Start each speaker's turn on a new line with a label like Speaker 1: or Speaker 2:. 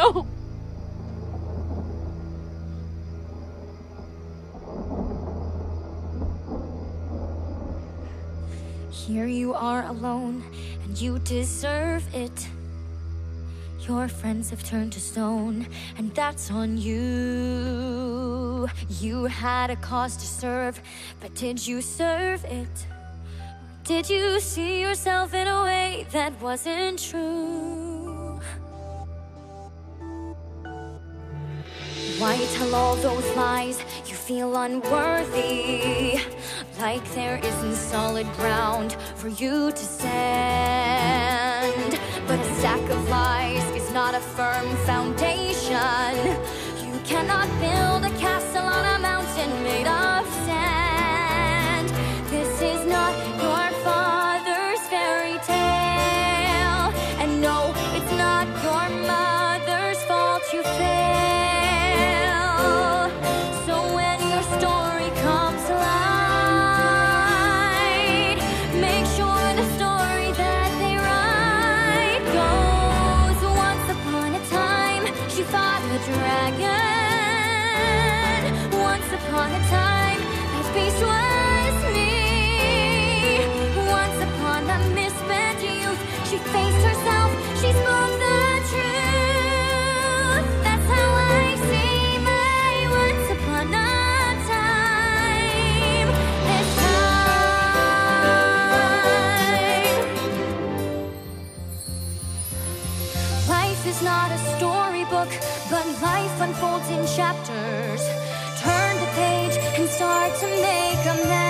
Speaker 1: No.
Speaker 2: Here you are alone, and you deserve it. Your friends have turned to stone, and that's on you. You had a cause to serve, but did you serve it? Did you see yourself in a way that wasn't true? Why tell all those lies? You feel unworthy. Like there isn't solid ground for you to stand. But a stack of lies is not a firm foundation. You cannot build is not a storybook, but life unfolds in chapters. Turn the page and start to make amends. There's